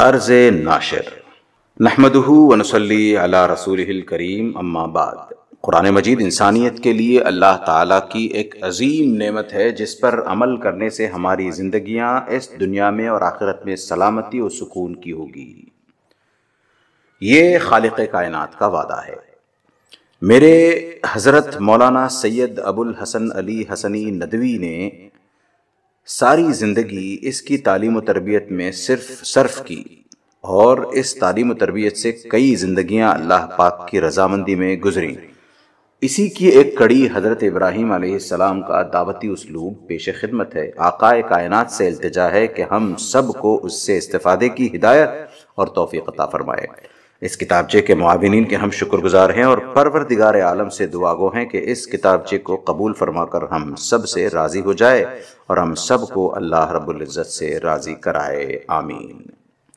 عرض ناشر۔ نحمدہ ونسلی علی رسول الکریم، اما بعد۔ قرآن مجید انسانیت کے لیے اللہ تعالیٰ کی ایک عظیم نعمت ہے، جس پر عمل کرنے سے ہماری زندگیاں اس دنیا میں اور آخرت میں سلامتی و سکون کی ہوگی۔ یہ خالق کائنات کا وعدہ ہے۔ میرے حضرت مولانا سید ابو الحسن علی حسنی ندوی نے ساری زندگی اس کی تعلیم و تربیت میں صرف صرف کی اور اس تعلیم و تربیت سے کئی زندگیاں اللہ پاک کی رضامندی میں گزری اسی کی ایک کڑی حضرت ابراہیم علیہ السلام کا دعوتی اسلوب پیش خدمت ہے۔ آقائے کائنات سے التجا ہے کہ ہم سب کو اس سے استفادے کی ہدایت اور توفیق عطا فرمائے۔ اس کتابچے کے معاونین کے ہم شکر گزار ہیں اور پروردگار عالم سے دعا گو ہیں کہ اس کتابچے کو قبول فرما کر ہم سب سے راضی ہو جائے اور ہم سب کو اللہ رب العزت سے راضی کرائے، آمین۔